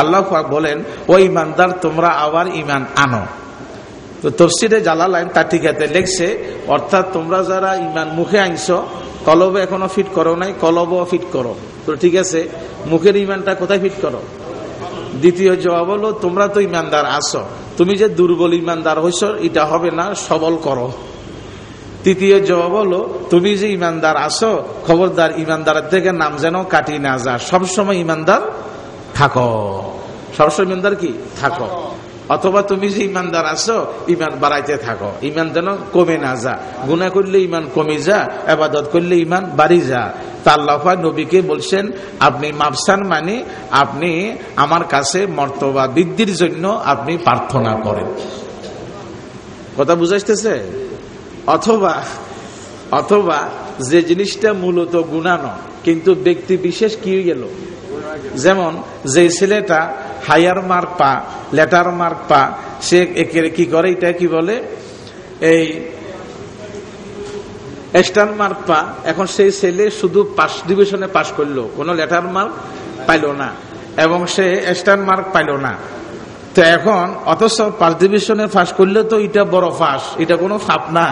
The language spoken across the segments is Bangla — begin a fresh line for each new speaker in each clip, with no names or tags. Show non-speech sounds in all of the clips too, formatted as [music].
আল্লাহ বলেন, ও ইমানদার, তোমরা আবার ইমান আনো। তো তফসিরে তার ঠিকাতে লেখছে, অর্থাৎ তোমরা যারা ইমান মুখে আনছ, কলবে এখনও ফিট করো নাই, কলবও ফিট করো। তো ঠিক আছে, মুখের ইমানটা কোথায় ফিট করো? দ্বিতীয় জবাব হলো, তোমরা তো ইমানদার আসো তুমি যে দুর্বল ইমানদার হইছ, এটা হবে না, সবল করো। তৃতীয় জবাব হলো, তুমি যে ইমানদার আসো খবরদার ইমানদারের থেকে নাম যেন কাটি না যা সবসময় ইমানদার থাকো। সবসময় ইমানদার কি? থাকো। অথবা তুমি যে ইমানদার আছো ইমান বাড়াইতে থাকো। ইমান যেন কমে না যা। গুণা করলে ইমান কমে যা আবাদত করলে ইমান বাড়ি যা। তাল্লাফা নবীকে বলছেন আপনি মাপসান মানে আপনি আমার কাছে মর্তবা বৃদ্ধির জন্য আপনি প্রার্থনা করেন। কথা বুঝাইতেছে? অথবা অথবা যে জিনিসটা মূলত গুণানো কিন্তু ব্যক্তি বিশেষ কি গেল? যেমন, যে ছেলেটা হায়ার মার্ক পা, লেটার মার্ক পা, সে কি করে? এটা কি বলে? এই এক্সটার্ন মার্ক পা। এখন সেই ছেলে শুধু পাস, ডিভিশনে পাশ করল, কোনো লেটার মার্ক পাইল না, এবং সে এক্সটার্ন মার্ক পাইল না। তো এখন, অথচ পাঁচ ডিভিশনে ফাঁস করলে তো এটা বড় ফাঁস, এটা কোনো ফাপ না,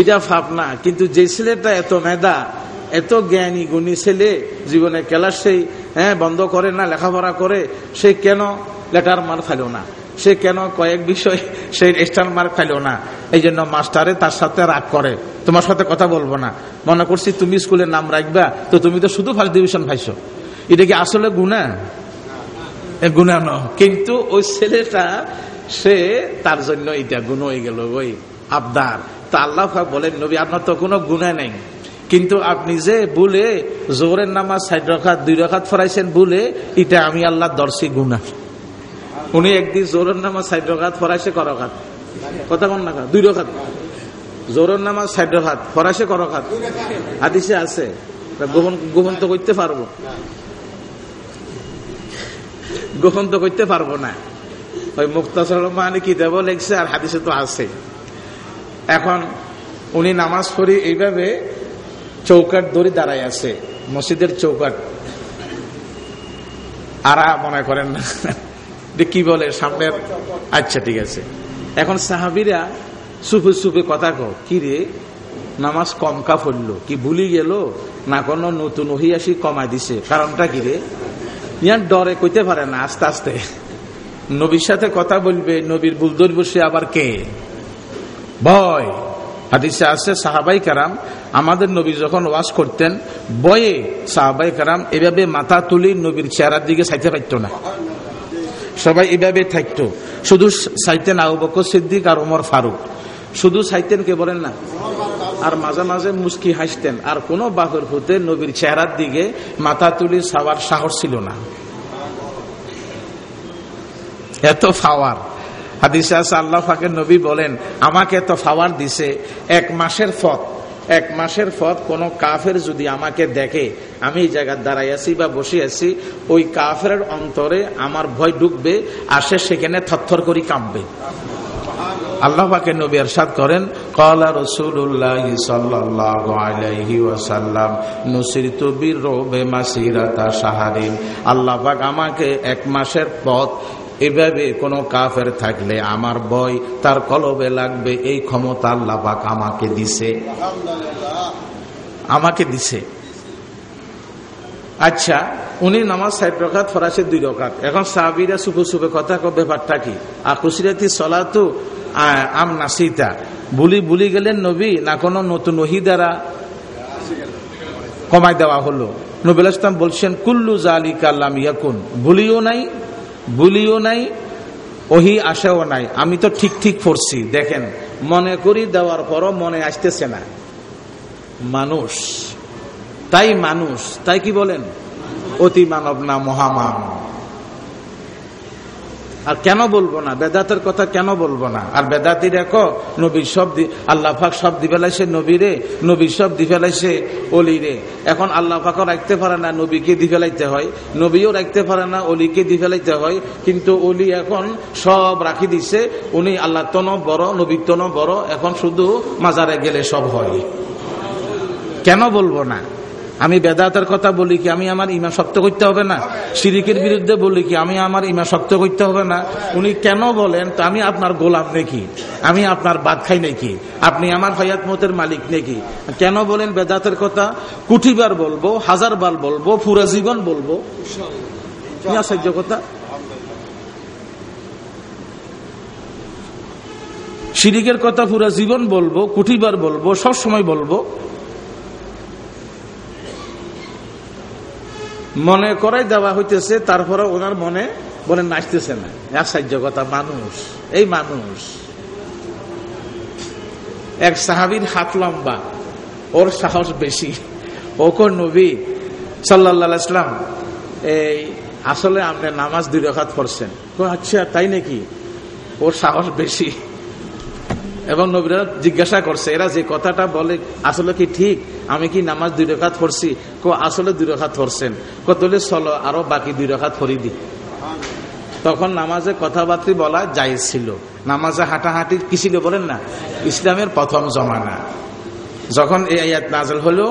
এটা ফাপ না। কিন্তু যে ছেলেটা এত মেধা এত জ্ঞানী গুণী ছেলে জীবনে ক্লাস সেই হ্যাঁ বন্ধ করে না, লেখাপড়া করে, সে কেন লেটার মার ফেলো না? সে কেন কয়েক বিষয় [laughs] সে স্টার মার্ক ফেলো না? এই জন্য মাস্টারে তার সাথে রাগ করে। তোমার সাথে কথা বলব না। মনে করছি তুমি স্কুলের নাম রাখবা, তো তুমি তো শুধু ফার্স্ট ডিভিশন পাইছো। এটা কি আসলে গুণা? গুণা ন। কিন্তু ওই ছেলেটা, সে তার জন্য এটা গুণ হয়ে গেল, ওই আবদার। তা আল্লাহ বলেন, নবী, আপনার তো কোনো গুণা নেই। কিন্তু আপনি যে বলে জোরের নামাজ সাইড রখাত, দুই রখাত ফরাইছেন বলে, এটা আমি আল্লাহ দর্শি গুণা উনি একদিন জোরের নামাজ সাইড রখাত ফরাইছে করখাত কথা কোন না দুই রখাত। জোরের নামাজ সাইড রখাত, ফরাইছে করখাত হাদিসে আছে। গোপন গোপন তো করতে পারব। গোপন তো করতে পারব না। ওই মুক্তাসর মানে কি দেব লেগছে আর হাদিসে তো আছে। এখন উনি নামাজ পড়ি এইভাবে চৌকাট দড়ি দাঁড়ায় আছে। মসজিদের চৌকাট আরা মনে করেন না। কি বলে? সামনের আচ্ছা ঠিক আছে। এখন সাহাবিরা সুফে সুফে কথা কো কি রে? নামাজ কম কা কি ভুলি গেল? না কোনো নতুন ওহিয়াসি কমাই দিছে? কারণটা কি রে? ইয়ার ডরে কইতে পারে না, আস্তে আস্তে। নবীর সাথে কথা বলবে, নবীর বুলদর বসে আবার কে? ভয়। হাদিসে আছে, সাহাবাই কারাম আমাদের নবী যখন ওয়াজ করতেন, বয়ে সাহাবাই কারাম এভাবে মাথা তুলি নবীর চেহারার দিকে চাইতে পারত না। সবাই এভাবে থাকতো। শুধু চাইতেন আবু সিদ্দিক আর ওমর ফারুক। শুধু চাইতেন কে বলেন না? আর মাঝে মাঝে মুস্কি হাসতেন। আর কোন বাহর হতে নবীর চেহারার দিকে মাথা তুলি সাওয়ার সাহস ছিল না। এত ফাওয়ার। হাদিসে আছে, আল্লাহ নবী বলেন, আমাকে তো ফাওয়ার দিছে। এক মাসের ফত এক মাসের কাফের যদি আমাকে দেখে, আমি এই জায়গার বা বসে আছি, ওই কাফের অন্তরে আমার ভয় ঢুকবে আর সে সেখানে থরথর করি কাঁপবে। আল্লাহ পাকে নবী এরশাদ করেন, কলা রসুল্লাহ আল্লাহ আমাকে এক মাসের পথ এভাবে কোনো কাফের থাকলে আমার বই তার কলবে লাগবে এই ক্ষমতা আল্লাহ পাক আমাকে দিছে। আমাকে দিছে। আচ্ছা উনি নামাজ সাইড রকাত ফরাসে দুই রকাত। এখন সাহাবিরা সুপে সুপে কথা ব্যাপারটা কি? আকুসিরাতি সলাতু আম নাসিতা। বুলি বুলি গেলেন নবী না কোনো নতুন ওহি দ্বারা কমাই দেওয়া হলো? নবীল ইসলাম বলছেন কুল্লু জালি কাল্লাম ইয়াকুন। ভুলিও নাই ভুলিও নাই, ওহি আসেও নাই। আমি তো ঠিক ঠিক পড়ছি, দেখেন। মনে করি দেওয়ার পরও মনে আসতেছে না। মানুষ। তাই মানুষ। তাই কি বলেন? অতি মানব না মহামানব। আর কেন বলব না? বেদাতের কথা কেন বলব না? আর বেদাতি দেখো, নবীর সব আল্লাহ ফাক সব দি ফেলাইছে নবীরে নবীর সব দি ফেলাইছে অলিরে এখন আল্লাহ ফাঁকও রাখতে পারে না, নবীকে দি ফেলাইতে হয়। নবীও রাখতে পারে না, অলিকে দি ফেলাইতে হয়। কিন্তু অলি এখন সব রাখি দিছে, উনি আল্লাহ তন বড় নবীর তন বড়, এখন শুধু মাজারে গেলে সব হয়। কেন বলব না? আমি বেদাতের কথা বলি কি, আমি আমার ইমান শক্ত করতে হবে না? সিরিকের বিরুদ্ধে বলি কি, আমি আমার ইমান শক্ত করতে হবে না? উনি কেন বলেন, তো আমি আপনার গোলাপ নাকি? আমি আপনার বাদ খাই নাকি? আপনি আমার হয়াত মতের মালিক নাকি? কেন বলেন বেদাতের কথা? কুঠিবার বলব, হাজার বার বলব, পুরা জীবন বলব। আশ্চর্য কথা? শিরিকের কথা পুরা জীবন বলব, কুঠিবার বলব সব সময় বলব। মনে করাই দেওয়া হইতেছে তারপরে ওনার মনে বলে নাচতেছে না। আশ্চর্য কথা, মানুষ, এই মানুষ। এক সাহাবির হাত লম্বা, ওর সাহস বেশি। ওকো নবী সাল্লাহাম এই, আসলে আপনি নামাজ দুই রখাত পড়ছেন। আচ্ছা তাই নাকি? ওর সাহস বেশি। এবং নবীরা জিজ্ঞাসা করছে, এরা যে কথাটা বলে, আসলে কি ঠিক? আমি কি নামাজ দুই রেখাত পড়ছি? কো, আসলে দুই রেখাত পড়ছেন। কতলে চলো আরও বাকি দুই রেখাত ফরি দি। তখন নামাজে কথাবার্তা বলা যাই ছিল। নামাজে হাঁটাহাঁটি কি ছিল বলেন না? ইসলামের প্রথম জমানা। যখন এই আয়াত নাজল হলো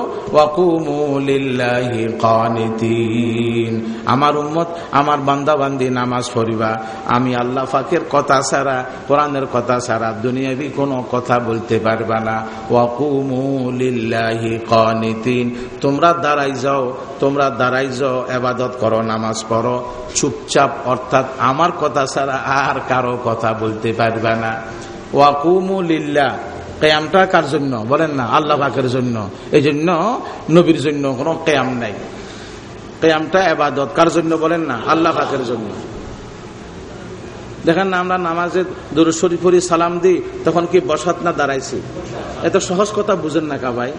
আমার উম্মত, আমার বান্দা বান্দি নামাজ পড়িবা। আমি আল্লাহ ফাকের কথা ছাড়া, কোরআনের কথা ছাড়া দুনিয়াবি কোনো কথা বলতে পারবা না। ওয়াকুমুলিল্লাহি কানিতিন তোমরা দাঁড়াই যাও, তোমরা দাঁড়াই যাও এবাদত করো, নামাজ পড়ো। চুপচাপ, অর্থাৎ আমার কথা ছাড়া আর কারও কথা বলতে পারবা না। ওয়াকুমুলিল্লাহ কেয়ামটা কার জন্য? বলেন না, আল্লাহ পাকের জন্য। এই জন্য নবীর জন্য কোনো কেয়াম নাই। কেয়ামটা এবাদত, কার জন্য বলেন না? আল্লাহ পাকের জন্য। দেখেন না, আমরা নামাজে ফরি সালাম দিই, তখন কি বসাত না দাঁড়াইছি? এত সহজ কথা বুঝেন না কাবাই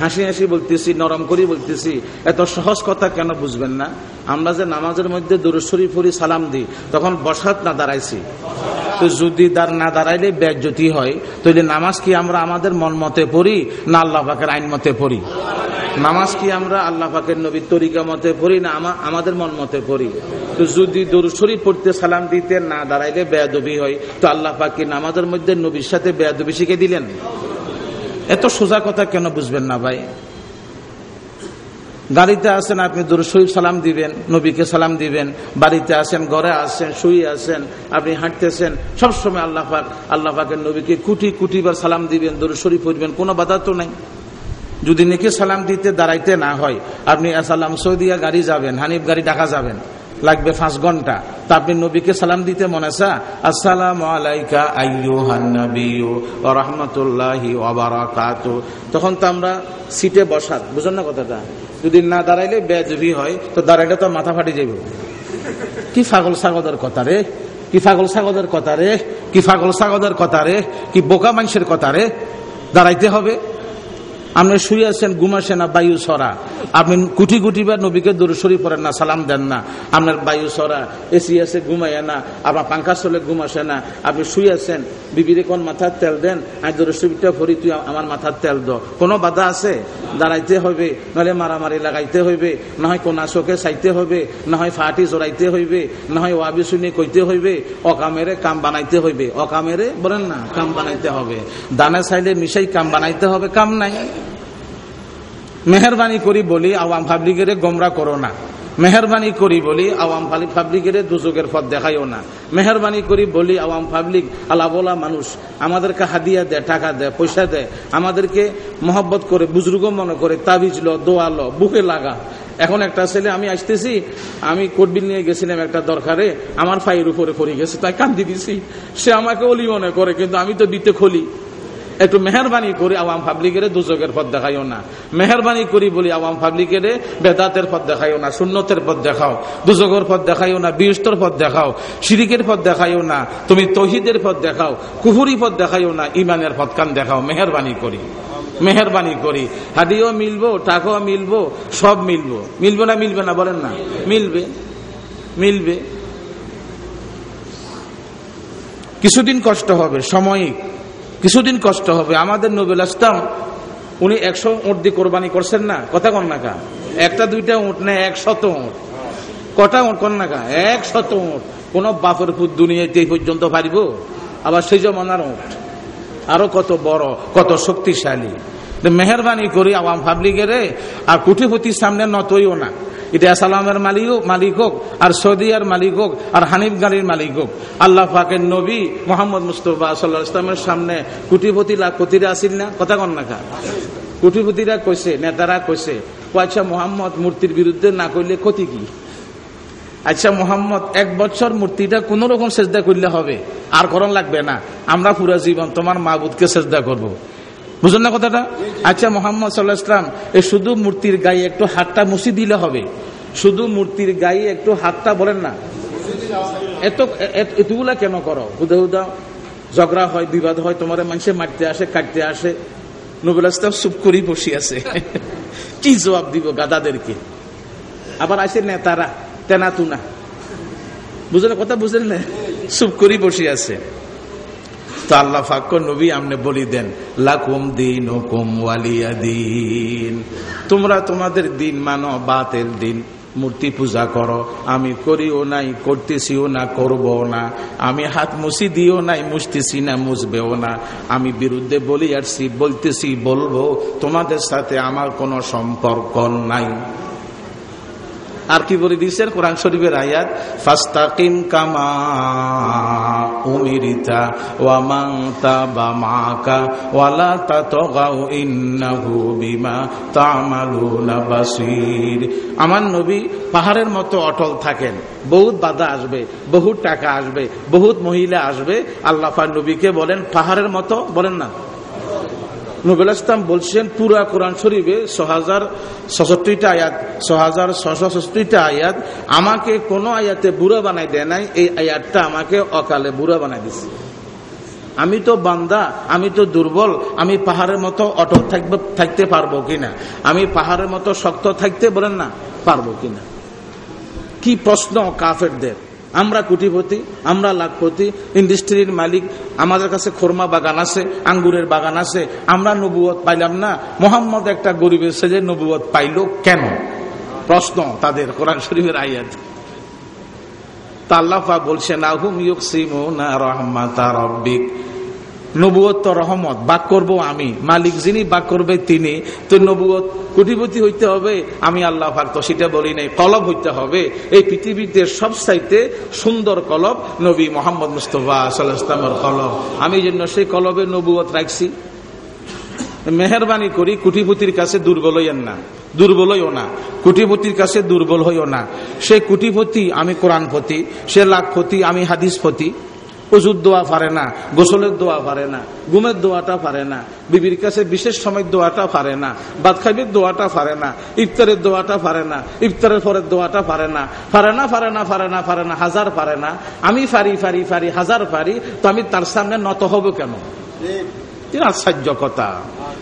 হাসি হাসি বলতেছি, নরম করি বলতেছি। এত সহজ কথা কেন বুঝবেন না? আমরা যে নামাজের মধ্যে দূরস্বরী ফরি সালাম দিই, তখন বসাত না দাঁড়াইছি। তো যদি দার না দাঁড়াইলে ব্যাজ্যতি হয়। তাহলে নামাজ কি আমরা আমাদের মন মতে পড়ি, না আল্লাহ পাকের আইন মতে পড়ি? নামাজ কি আমরা আল্লাহ পাকের নবীর তরিকা মতে পড়ি, না আমাদের মন মতে পড়ি? তো যদি দরুশরী পড়তে সালাম দিতে না দাঁড়াইলে বেয়াদবি হয়। তো আল্লাহ পাকে নামাজের মধ্যে নবীর সাথে বেয়াদবি শিখে দিলেন? এত সোজা কথা কেন বুঝবেন না ভাই? গাড়িতে আসেন, আপনি শরীফ সালাম দিবেন, নবীকে সালাম দিবেন। বাড়িতে আসেন, ঘরে আসেন, শুয়ে আসেন, আপনি হাঁটতেছেন। সবসময় আল্লাহ পাক, আল্লাহ নবীকে কুটি কুটি বার সালাম দিবেন শরীফ পড়বেন, কোনো বাধা তো নাই। যদি নেকি সালাম দিতে, দাঁড়াইতে না হয়, আপনি সালাম সৌদিয়া গাড়ি যাবেন, হানিফ গাড়ি ঢাকা যাবেন। লাগবে পাঁচ ঘণ্টা। তা আপনি নবীকে সালাম দিতে মনে চা আসসালাম আলাইকা রহমতুল্লাহি তখন তো আমরা সিটে বসাত, বুঝেন না কথাটা? যদি না দাঁড়াইলে বেজবি হয়, তো দাঁড়াইলে তো মাথা ফাটি যাইব। কি ফাগল সাগদের কথা রে? কি ফাগল সাগদের কথা রে? কি ফাগল সাগদের কথা রে? কি বোকা মানুষের কথা রে? দাঁড়াইতে হবে। আপনি শুয়ে আছেন ঘুমাসে না, বায়ু সরা আপনি কুটি কুটি বা নবীকে দূরসরি পড়েন না, সালাম দেন না। আপনার বায়ু সরা এসি আছে ঘুমাইয়া না, আপনার পাঙ্খা চলে ঘুমাসে না। আপনি শুয়ে আছেন, বিবিরে কোন মাথার তেল দেন? আর দূরসরিটা ভরি তুই আমার মাথার তেল দ। কোনো বাধা আছে? দাঁড়াইতে হবে নাহলে মারামারি লাগাইতে হইবে না হয় কোনা চোখে চাইতে হবে, না হয় ফাটি জড়াইতে হইবে না হয় ওয়াবি শুনে কইতে হইবে অকামেরে কাম বানাইতে হইবে অকামেরে বলেন না, কাম বানাইতে হবে। দানে চাইলে মিশাই কাম বানাইতে হবে, কাম নাই। মেহরবানি করি বলি আওয়াম পাবলিকের গোমরা করো না। মেহরবানি করি বলি আওয়াম পাবলিকের দুযোগের পথ দেখাইও না। মেহরবানি করি বলি আওয়াম পাবলিক আলাবোলা মানুষ, আমাদেরকে হাদিয়া দেয় টাকা দেয় পয়সা দেয় আমাদেরকে মহব্বত করে, বুজুর্গ মনে করে, তাবিজ লো, দোয়া লো, বুকে লাগা। এখন একটা ছেলে, আমি আসতেছি, আমি কোটবিল নিয়ে গেছিলাম একটা দরকারে, আমার ফাইয়ের উপরে পড়ে গেছে, তাই কান্দি দিছি। সে আমাকে অলি মনে করে, কিন্তু আমি তো দিতে খলি। একটু মেহরবানি করি আওয়াম পাবলিকের দুচকের পথ দেখাইও না। মেহরবানি করি বলি আওয়াম পাবলিকের বেদাতের পথ দেখাইও না শূন্যতের পথ দেখাও দুচকের পথ দেখাইও না বিস্তর পথ দেখাও, শিরিকের পথ দেখাইও না, তুমি তহিদের পথ দেখাও কুহুরি পথ দেখাইও না, ইমানের পথ কান দেখাও, মেহরবানি করি মেহরবানি করি। হাডিও মিলবো, টাকাও মিলবো, সব মিলবো। মিলবো না মিলবে না বলেন না। মিলবে মিলবে। কিছুদিন কষ্ট হবে সাময়িক কিছুদিন কষ্ট হবে। আমাদের নবুল আসতাম উনি একশো উঁট দিয়ে কোরবানি করছেন না? কথা কন না কা একটা, দুইটা উঁট না, একশত উঁট। কটা উঁট কন না কা একশত উঁট। কোন বাপের পুত দুনিয়াতে পর্যন্ত পারিব? আবার সেই জমানার উঁট। আরও কত বড়, কত শক্তিশালী। মেহরবানি করি আওয়াম পাবলিকের আর কুটিপতির সামনে নতইও না। এটা আসালামের মালিক হোক মালিক হোক, আর সৌদিয়ার মালিক হোক, আর হানিফ গাড়ির মালিক হোক। আল্লাহ পাকের নবী মোহাম্মদ মুস্তফা সাল্লাহ ইসলামের সামনে কুটিপতি লাখপতিরা আসিল না? কথা কন না কুটিপতিরা কইছে, নেতারা কইছে আচ্ছা মোহাম্মদ মূর্তির বিরুদ্ধে না করলে ক্ষতি কি? আচ্ছা মোহাম্মদ, এক বছর মূর্তিটা কোন রকম চেষ্টা করলে হবে? আর করণ লাগবে না। আমরা পুরা জীবন তোমার মাহবুদকে চেষ্টা করব। বুঝলেন না কথাটা? আচ্ছা মোহাম্মদ সাল্লাহ ইসলাম এই শুধু মূর্তির গায়ে একটু হাতটা মুছি দিলে হবে। শুধু মূর্তির গায়ে একটু হাতটা বলেন না। এত এতগুলা কেন করো? হুদা হুদা। ঝগড়া হয়, বিবাদ হয়, তোমার মানুষে মারতে আসে, কাটতে আসে। নবুল ইসলাম চুপ করি বসে আছে। [laughs] কি জবাব দিব গাদাদেরকে? আবার আসে নেতারা তেনা তুনা বুঝলেন কথা বুঝলেন না? চুপ করি বসে আছে। তো আল্লাহ ফাক্ক নবী আমনে বলি দেন, লাকুম দিন হুকুম ওয়ালিয়া দিন। তোমরা তোমাদের দিন মানো বাতের দিন, মূর্তি পূজা করো, আমি করিও নাই, করতেছিও না করব না, আমি হাত মুছি দিও নাই, মুছতেছি না, মুছবেও না, আমি বিরুদ্ধে বলি আসছি, বলতেছি, বলব, তোমাদের সাথে আমার কোনো সম্পর্ক নাই। আর কি বলে দিয়েছেন? কোরআন শরীফের আয়াত, ফাস্তাকিম কামা উমিরিতা ওয়ালা আমার নবী পাহাড়ের মতো অটল থাকেন। বহুত বাধা আসবে, বহুত টাকা আসবে, বহুত মহিলা আসবে। আল্লাহ নবীকে বলেন, পাহাড়ের মতো? বলেন না। নবুল ইসলাম বলছেন, পুরা কোরআন শরীফে ছ হাজার ছষট্টিটা আয়াত ছ হাজার ছষট্টিটা আয়াত আমাকে কোনো আয়াতে বুড়া বানাই দেয় নাই, এই আয়াতটা আমাকে অকালে বুড়া বানাই দিছে। আমি তো বান্দা, আমি তো দুর্বল, আমি পাহাড়ের মতো অটল থাকবে, থাকতে পারব কিনা? আমি পাহাড়ের মতো শক্ত থাকতে বলেন না, পারব কিনা? কি প্রশ্ন কাফেরদের? আমরা কুটিপতি, আমরা লাখপতি, ইন্ডাস্ট্রির মালিক, আমাদের কাছে খোরমা বাগান আছে, আঙ্গুরের বাগান আছে, আমরা নবুয়ত পাইলাম না। মোহাম্মদ একটা গরিবের সেজে নবুয়ত পাইল কেন? প্রশ্ন তাদের কোরআন শরীফের আয়াত। তাল্লাফা বলছেন, আহুম ইউকসিমুনা রহমাতা রব্বিক। নবুয়ত রহমত, বাক করব আমি। মালিক যিনি বাক করবে তিনি। তো নবুয়ত কোটিপতি হইতে হবে, আমি আল্লাহ তো সেটা বলি নাই, কলব হইতে হবে। এই পৃথিবীতে সব সাইতে সুন্দর কলব নবী মোহাম্মদ মুস্তফা সাল্লাহামের কলব। আমি জন্য সেই কলবে নবুয়ত রাখছি। মেহরবানি করি, কুটিপতির কাছে দুর্বল হইয়েন না, দুর্বল হইও না, কুটিপতির কাছে দুর্বল হইও না। সে কুটিপতি, আমি কোরআনপতি সে লাখপতি, আমি হাদিসপতি অজুর দোয়া পারে না গোসলের দোয়া পারে না গুমের দোয়াটা পারে না বিবির কাছে বিশেষ সময় দোয়াটা পারে না বাদ খাইবের দোয়াটা পারে না ইফতারের দোয়াটা পারে না ইফতারের পরের দোয়াটা পারে না পারে না পারে না পারে না পারে না হাজার পারে না আমি ফারি ফারি ফারি হাজার ফারি তো আমি তার সামনে নত হব কেন আশ্চর্য কথা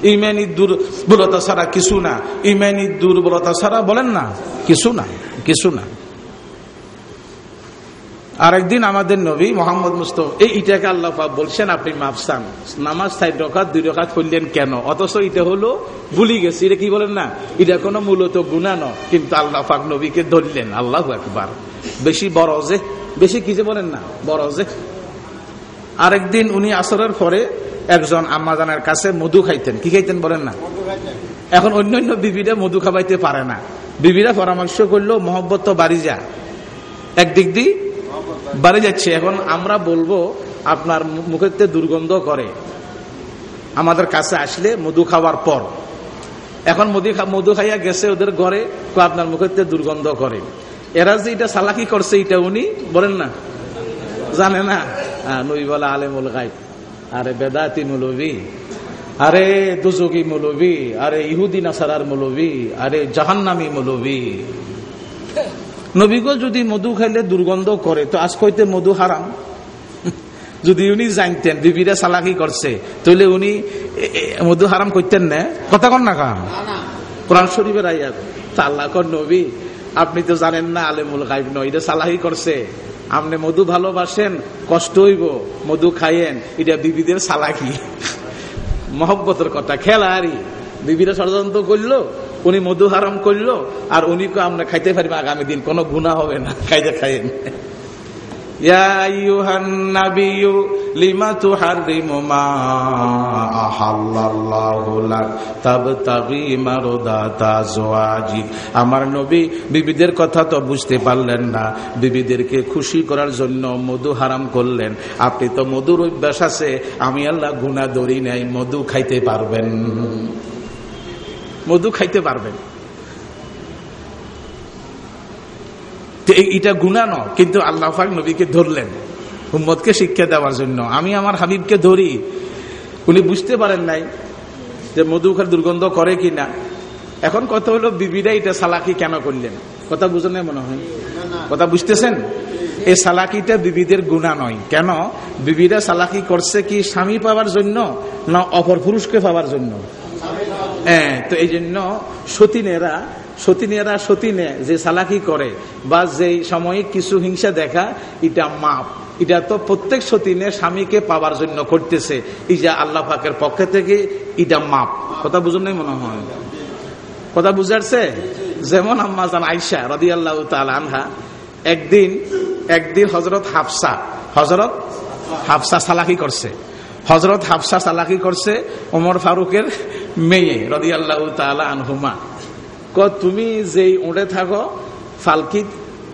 ইমানি দুর্বলতা ছাড়া কিছু না ইমেনি দুর্বলতা ছাড়া বলেন না কিছু না কিছু না আরেকদিন আমাদের নবী মোহাম্মদ মুস্তফ এই ইটাকে আল্লাহ বলছেন, আপনি মাফসান নামাজ সাইড রকাত, দুই রকাত করলেন কেন? অথচ এটা হলো ভুলি গেছি। এটা কি বলেন না? এটা কোনো মূলত গুণা ন। কিন্তু আল্লাহ পাক নবীকে ধরলেন। আল্লাহ একবার বেশি বড় যে, বেশি কি যে বলেন না? বড় যে। আরেকদিন উনি আসরের পরে একজন আম্মাজানের কাছে মধু খাইতেন। কি খাইতেন বলেন না? এখন অন্য অন্য বিবিরা মধু খাবাইতে পারে না। বিবিরা পরামর্শ করল তো বাড়ি যা। একদিক দিয়ে বাড়ি যাচ্ছে। এখন আমরা বলব, আপনার মুখেতে দুর্গন্ধ করে। আমাদের কাছে আসলে মধু খাওয়ার পর। এখন মধু মধু খাইয়া গেছে ওদের ঘরে আপনার মুখেতে দুর্গন্ধ করে। এরা যে এটা সালাকি করছে, এটা উনি বলেন না? জানে না? নই বলা আলেমুল গাই আরে বেদাতি মৌলবী, আরে দুযোগী মৌলবী, আরে ইহুদি নাসারার মৌলবী, আরে জাহান্নামি মৌলবী। নবীগ যদি মধু খাইলে দুর্গন্ধ করে তো আজ কইতে মধু হারাম [laughs] যদি উনি জানতেন বিবিরা সালাকি করছে তাহলে উনি মধু হারাম করতেন না? কথা কন না কাম? কোরআন শরীফের আয়াত নবী, আপনি তো জানেন না আলেমুল গাইব নয় সালাহি করছে। আপনি মধু ভালোবাসেন, কষ্ট হইব, মধু খাইয়েন, এটা বিবিদের সালাকি [laughs] মহব্বতের কথা খেলা আরই বিবিরা ষড়যন্ত্র করল উনি মধু হারাম করল, আর উনি কো আমরা খাইতে পারবে, আগামী দিন কোনো গুণা হবে না, খাইতে খাইয়েন। আমার নবী বিবিদের কথা তো বুঝতে পারলেন না, বিবিদেরকে খুশি করার জন্য মধু হারাম করলেন। আপনি তো মধুর অভ্যাস আছে, আমি আল্লাহ গুণা ধরি নাই, মধু খাইতে পারবেন। মধু খাইতে পারবেন। এটা গুণা ন কিন্তু আল্লাহ নবীকে ধরলেন হুম্মদকে শিক্ষা দেওয়ার জন্য। আমি আমার হাবিবকে ধরি, উনি বুঝতে পারেন নাই যে মধু খার দুর্গন্ধ করে কি না এখন কথা হলো, বিবিরা এটা সালাকি কেন করলেন? কথা বুঝেন মনে হয়? কথা বুঝতেছেন? এই সালাকিটা বিবিদের গুণা নয়। কেন? বিবিরা সালাকি করছে কি স্বামী পাওয়ার জন্য না অপর পুরুষকে পাওয়ার জন্য? হ্যাঁ তো এই জন্য সতীনেরা সতীনেরা সতীনে যে সালাকি করে বা যে সময়ে কিছু হিংসা দেখা, এটা মাপ। এটা তো প্রত্যেক সতীনে স্বামীকে পাওয়ার জন্য করতেছে যে আল্লাহ পাকের পক্ষে থেকে এটা মাপ। কথা বুঝুন নাই মনে হয়? কথা বুঝাচ্ছে যেমন আম্মাজান আইসা রদি আল্লাহ আনহা, একদিন একদিন হজরত হাফসা হজরত হাফসা সালাকি করছে। হজরত হাফসা সালাকি করছে ওমর ফারুকের মেয়ে রদি আনহুমা। ক তুমি যেই ওঁটে থাকো, ফালকিত,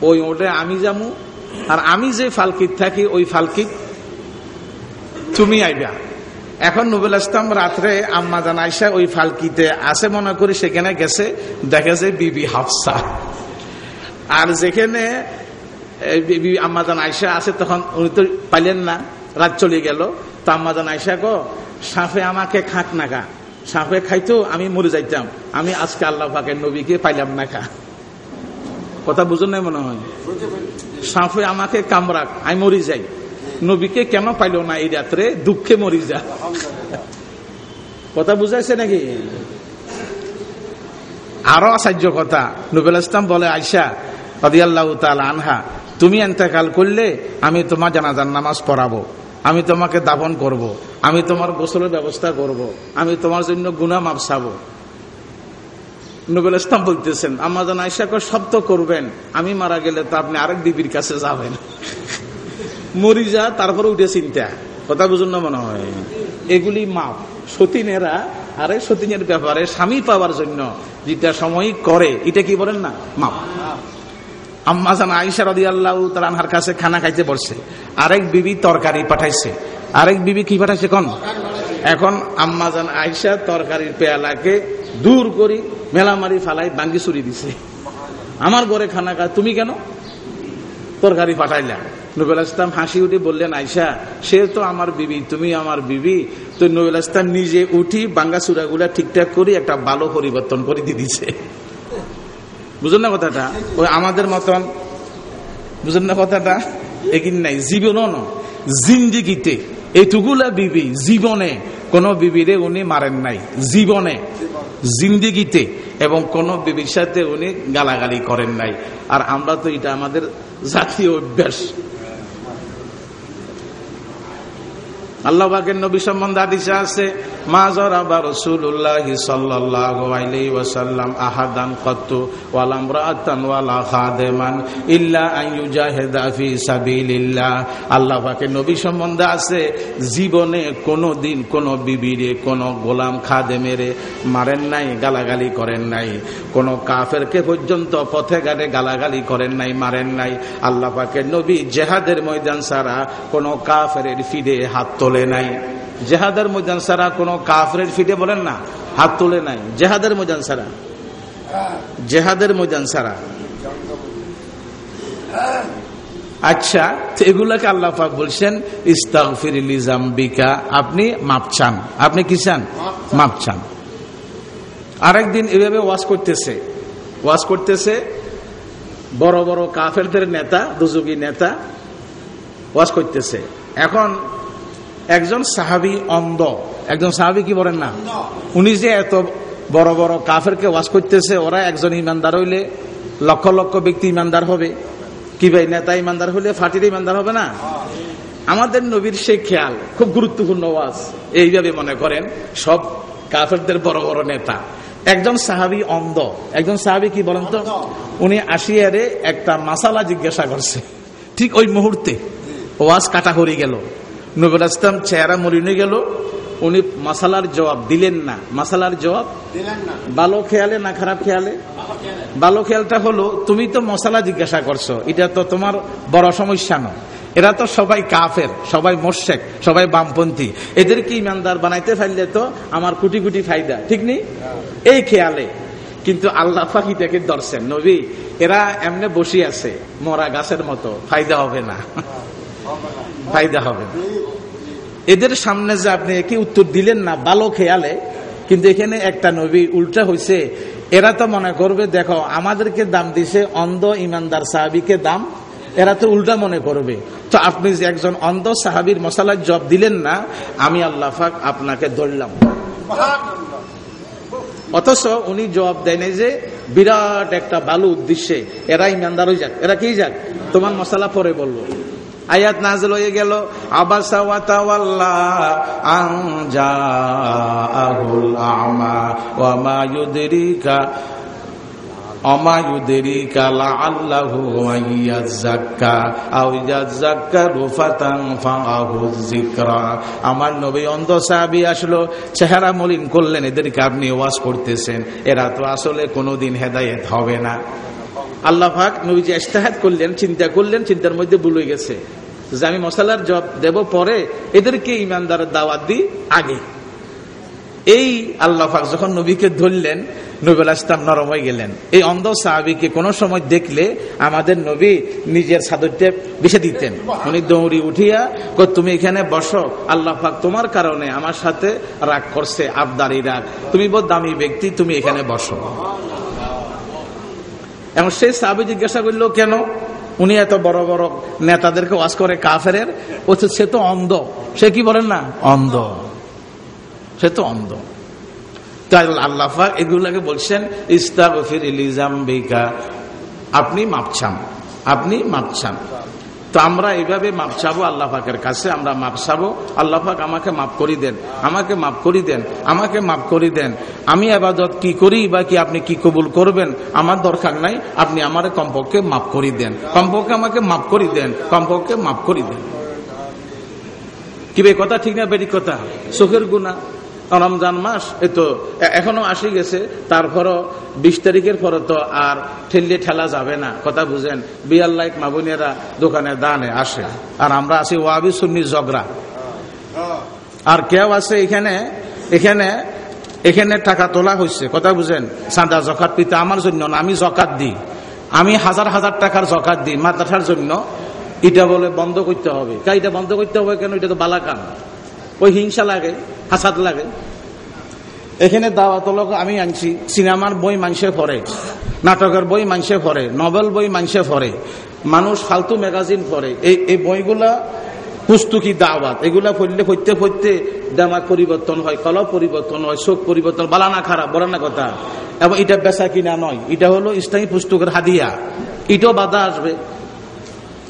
ওই ওঁটে আমি যামু। আর আমি যে ফালকিত থাকি, ওই ফালকিত তুমি আইবা। এখন নবুল ইসলাম রাত্রে আম্মা জান আইসা ওই ফালকিতে আছে মনে করি, সেখানে গেছে, দেখে যে বিবি হাফসা। আর যেখানে বিবি আম্মা জান আইসা আছে, তখন উনি তো পাইলেন না, রাত চলে গেল। তো আম্মা জান আইসা কো সাফে আমাকে খাক না খা সাপে খাইতো, আমি মরে যাইতাম। আমি আজকে আল্লাহ পাকের নবীকে পাইলাম না খা কথা বুঝুন নাই মনে হয়? সাপে আমাকে কামরাক আমি মরি যাই। নবীকে কেন পাইল না এই রাত্রে? দুঃখে মরি যা। কথা বুঝাইছে নাকি? আরও আশ্চর্য কথা। নবুল ইসলাম বলে আয়সা রদিয়াল্লাহ আনহা, তুমি এতেকাল করলে আমি তোমার জানাজার নামাজ পড়াবো। আমি তোমাকে দাপন করব। আমি তোমার গোসলের ব্যবস্থা করব। আমি তোমার জন্য গুনা মাপসাব নবুল ইসলাম বলতেছেন আমাজন আইসাকে শব্দ করবেন, আমি মারা গেলে তো আপনি আরেক বিবির কাছে যাবেন। [laughs] মরি যা, তারপরে উঠে চিন্তা। কথা বুঝুন না মনে হয়? এগুলি মাপ। সতীনেরা, আরে সতীনের ব্যাপারে স্বামী পাওয়ার জন্য যেটা সময় করে, এটা কি বলেন না? মাপ। আম্মাজান আইসা রদি আল্লাহ তালানহার কাছে খানা খাইতে বসছে আরেক বিবি তরকারি পাঠাইছে। আরেক বিবি কি পাঠাইছে কোন? এখন আম্মাজান আইসা তরকারির পেয়ালাকে দূর করি মেলামারি ফালাই বাঙ্গি চুরি দিছে। আমার ঘরে খানা খা, তুমি কেন? তরকারি পাঠাইলা। নবুল ইসলাম হাসি উঠে বললেন আইসা সে তো আমার বিবি, তুমি আমার বিবি। তো নবুল ইসলাম নিজে উঠি বাঙ্গা চূড়াগুলা ঠিকঠাক করি, একটা ভালো পরিবর্তন করে দিয়ে দিছে। বুঝুন না কথাটা? ওই আমাদের মতন, বুঝুন না কথাটা? এগিন নাই? জীবনও ন। জিন্দিগিতে। এইটুকুলা বিবি জীবনে। কোন বিবিরে উনি মারেন নাই। জীবনে। জিন্দিগিতে। এবং কোন বিবির সাথে উনি গালাগালি করেন নাই। আর আমরা তো এটা আমাদের জাতীয় অভ্যাস। আল্লাহ নবী সম্বন্ধে আদিসে আছে, মা নবী আছে, জীবনে কোনো দিন কোনো বিবিরে, কোনো গোলাম খাদেমেরে মারেন নাই, গালাগালি করেন নাই। কোনো কাফেরকে পর্যন্ত পথে ঘাটে গালাগালি করেন নাই, মারেন নাই। আল্লাহ পাকের নবী জেহাদের ময়দান ছাড়া কোনো কাফের ফিরে হাত তোলে নাই। জেহাদের ময়দান ছাড়া কোনো কাফরের ফিটে বলেন না, হাত তোলে নাই। জেহাদের ময়দান ছাড়া। জেহাদের ময়দান ছাড়া। আচ্ছা এগুলাকে আল্লাহ বলছেন ইস্তাগফিরিলিজাম্বিকা আপনি মাপ চান। আপনি কি চান? মাপ চান। আরেকদিন এভাবে ওয়াজ করতেছে। ওয়াজ করতেছে, বড় বড় কাফেরদের নেতা দুজুগি নেতা, ওয়াজ করতেছে। এখন একজন সাহাবি অন্ধ। একজন সাহাবি কি বলেন না? উনি যে এত বড় বড় কাফেরকে ওয়াজ করতেছে ওরা একজন ইমানদার হইলে লক্ষ লক্ষ ব্যক্তি ইমানদার হবে। কি ভাই নেতা ইমানদার হইলে ফাটির ইমানদার হবে না? আমাদের নবীর সে খেয়াল খুব গুরুত্বপূর্ণ ওয়াজ। এইভাবে মনে করেন সব কাফেরদের বড় বড় নেতা। একজন সাহাবি অন্ধ। একজন সাহাবি কি বলেন তো? উনি আসিয়ারে একটা মাসালা জিজ্ঞাসা করছে। ঠিক ওই মুহূর্তে ওয়াজ কাটা হয়ে গেল। নবুল ইসলাম চেহারা মরিনে গেল। উনি মাসালার জবাব দিলেন না। মাসালার জবাব? ভালো খেয়ালে না খারাপ খেয়ালে? ভালো খেয়ালটা হলো তুমি তো মশালা জিজ্ঞাসা করছ এটা তো তোমার বড় সমস্যা নয় এরা তো সবাই কাফের সবাই মোর্শেক সবাই বামপন্থী। এদেরকে ইমানদার বানাইতে পারলে তো আমার কুটি কুটি ফায়দা ঠিক নেই? এই খেয়ালে। কিন্তু আল্লাহ ফাঁকিটাকে দর্শেন নবী এরা এমনি বসে আছে মরা গাছের মতো ফায়দা হবে না। ফায়দা হবে। এদের সামনে যে আপনি কি উত্তর দিলেন না, ভালো খেয়ালে, কিন্তু এখানে একটা নবী উল্টা হয়েছে এরা তো মনে করবে, দেখো, আমাদেরকে দাম দিছে অন্ধ ইমানদার সাহাবিকে দাম, এরা তো উল্টা মনে করবে। তো আপনি যে একজন অন্ধ সাহাবির মশালার জব দিলেন না, আমি আল্লাহ ফাক আপনাকে ধরলাম। অথচ উনি জবাব দেয় নাই যে, বিরাট একটা ভালো উদ্দেশ্যে, এরা ইমানদার হয়ে যাক। এরা কি যাক? তোমার মশালা পরে বলব। আয়াত নাজল হয়ে গেল। আবাসা ওয়াতাওয়াল্লা আন জাআহুল আমা ওয়া মা ইউদরিকা অমা ইউদরিকা লাআল্লাহু ইয়াযাক্কা আও ইয়াযাক্কা রুফাতান ফাআহু যিকরা। আমার নবী অন্ধ সাহাবী আসলো, চেহারা মলিন করলেন, এদেরকে আপনি ওয়াজ করতেছেন। এরা তো আসলে কোনোদিন হেদায়েত হবে না। আল্লাহ পাক নবীজি ইস্তেহাদ করলেন, চিন্তা করলেন, চিন্তার মধ্যে ভুলে গেছে। যে আমি মশালার জব দেব পরে এদেরকে ইমানদারের দাওয়াত দিই আগে। এই আল্লাহ পাক যখন নবীকে ধরলেন নবীল ইসলাম নরম হয়ে গেলেন। এই অন্ধ সাহাবিকে কোন সময় দেখলে আমাদের নবী নিজের সাদরটা বেছে দিতেন। উনি দৌড়ি উঠিয়া তুমি এখানে বসো। আল্লাহ পাক তোমার কারণে আমার সাথে রাগ করছে, আবদারি রাগ। তুমি বহু দামি ব্যক্তি, তুমি এখানে বসো। এবং সেই সাহাবি জিজ্ঞাসা করল কেন? উনি এত বড় বড় নেতাদেরকে ওয়াজ করে কাফের সে তো অন্ধ। সে কি বলেন না? অন্ধ। সে তো অন্ধ। তাই আল্লাহ এগুলাকে বলছেন ইস্তাগফির ইলিজাম্বিকা আপনি মাপছান আপনি মাপছান তো আমরা এইভাবে মাপ চাবো আল্লাহ পাকের কাছে, আমরা মাপ চাবো, আল্লাহ পাক আমাকে মাফ করি দেন, আমাকে মাফ করি দেন, আমাকে মাফ করি দেন। আমি আবাদত কি করি বা কি আপনি কি কবুল করবেন, আমার দরকার নাই, আপনি আমার কমপক্ষে মাফ করি দেন। কমপক্ষে আমাকে মাফ করি দেন, কমপক্ষে মাফ করি দেন। কি কথা ঠিক না বেরি কথা? চোখের গুণা রমজান মাস, এ তো এখনও আসি গেছে, তারপরও বিশ তারিখের পরে তো আর ঠেললে ঠেলা যাবে না। কথা বুঝেন, বিয়ার লাইক মাবুনিয়ারা দোকানে দানে আসে। আর আমরা আছি ওয়াবি সুন্নি জগরা আর কেউ আছে এখানে এখানে এখানে টাকা তোলা হয়েছে কথা বুঝেন, সাদা জকাত পিতে আমার জন্য না, আমি জকাত দিই। আমি হাজার হাজার টাকার জকাত দিই মাদ্রাসার জন্য। এটা বলে বন্ধ করতে হবে। কা, এটা বন্ধ করতে হবে কেন? এটা তো বালাকান ওই হিংসা লাগে। হাসাদ লাগে। এখানে দাওয়াত আমি আনছি। সিনেমার বই মানুষে পড়ে, নাটকের বই মানুষে পড়ে, নভেল বই মানুষে পড়ে, মানুষ ফালতু ম্যাগাজিন পড়ে। এই এই বইগুলা পুস্তুকি দাওয়াত, এগুলা পড়লে পড়তে পড়তে দামার পরিবর্তন হয়, কলব পরিবর্তন হয় চোখ পরিবর্তন বালানা খারাপ বড় না কথা। এবং এটা বেচা কিনা নয়, এটা হলো ইসলামী পুস্তকের হাদিয়া। এটাও বাধা আসবে।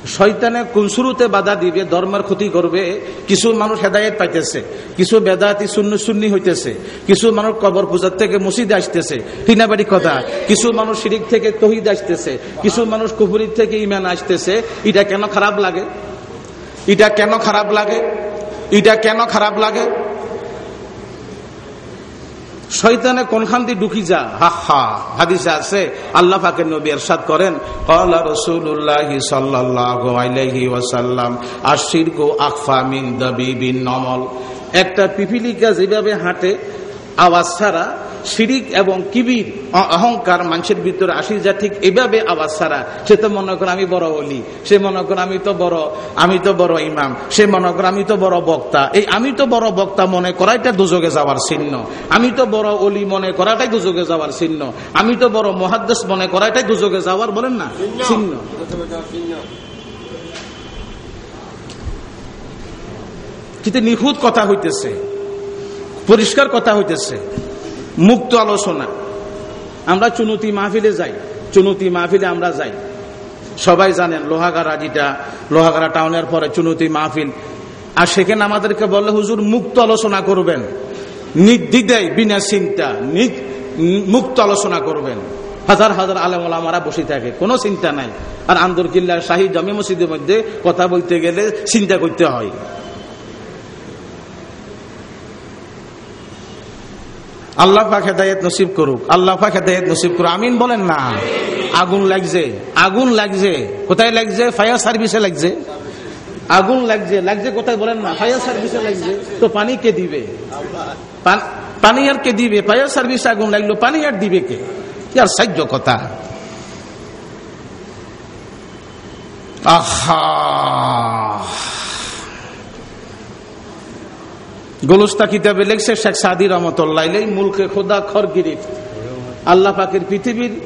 শয়তানে কুনসুরুতে বাধা দিবে ধর্মের ক্ষতি করবে। কিছু মানুষ হেদায়ত পাইতেছে। কিছু বেদাতি শূন্য শূন্যি হইতেছে। কিছু মানুষ কবর পূজার থেকে মসজিদে আসতেছে। তিনাবাড়ি কথা। কিছু মানুষ শিরিক থেকে তহিদ আসতেছে। কিছু মানুষ কুপুরির থেকে ইমান আসতেছে। এটা কেন খারাপ লাগে? এটা কেন খারাপ লাগে? এটা কেন খারাপ লাগে? শৈতানে কোনখান দিয়ে ঢুকি যা। হা হা হাদিসে আছে। আল্লাহ পাকে নবী এরশাদ করেন, কলা রসুল্লাহি সাল্লাহি ওয়াসাল্লাম আর গো আকফা মিন দাবি বিন নমল। একটা পিপিলিকা যেভাবে হাঁটে, আওয়াজ ছাড়া শিরিক এবং কিবির অহংকার মানুষের ভিতরে আসি যা ঠিক এভাবে আওয়াজ ছাড়া। সে তো মনে করে আমি বড় অলি সে মনে করে আমি তো বড় আমি তো বড় ইমাম সে মনে করে আমি তো বড় বক্তা। এই আমি তো বড় বক্তা মনে করাইটা দুযোগে যাওয়ার চিহ্ন আমি তো বড় অলি মনে করাটাই দুযোগে যাওয়ার চিহ্ন আমি তো বড় মহাদ্দেশ মনে করাটাই দুযোগে যাওয়ার বলেন না? চিহ্ন কিন্তু নিখুঁত কথা হইতেছে পরিষ্কার কথা হইতেছে। মুক্ত আলোচনা। আমরা চুনতি মাহফিলে যাই, চুনতি মাহফিলে আমরা যাই। সবাই জানেন, লোহাগাড়া যেটা, লোহাগাড়া টাউনের পরে চুনতি মাহফিল। আর সেখানে আমাদেরকে বলে, হুজুর, মুক্ত আলোচনা করবেন। নির্দিদায় বিনা চিন্তা মুক্ত আলোচনা করবেন। হাজার হাজার আলমারা বসে থাকে, কোনো চিন্তা নাই। আর আন্দর কিল্লা শাহী জমি মসজিদের মধ্যে কথা বলতে গেলে চিন্তা করতে হয়। আল্লাহ পাক হেদায়ত নসিব করুক, আল্লাহ পাক হেদায়ত নসিব করুক। আমিন বলেন না। আগুন লাগছে আগুন লাগছে। কোথায় লাগছে? ফায়ার সার্ভিসে লাগছে। আগুন লাগছে লাগছে কোথায় বলেন না? ফায়ার সার্ভিসে লাগছে। তো পানি কে দিবে? পানি আর কে দিবে? ফায়ার সার্ভিস আগুন লাগল, পানি আর দিবে কে আর সাহায্য কথা? আহা! গোলস্তা কিতাবে লেখছে, শেখ সাদি রহমতুল্লাহ মুলকে খোদা খরগিরি আল্লাহ পাকের পৃথিবীর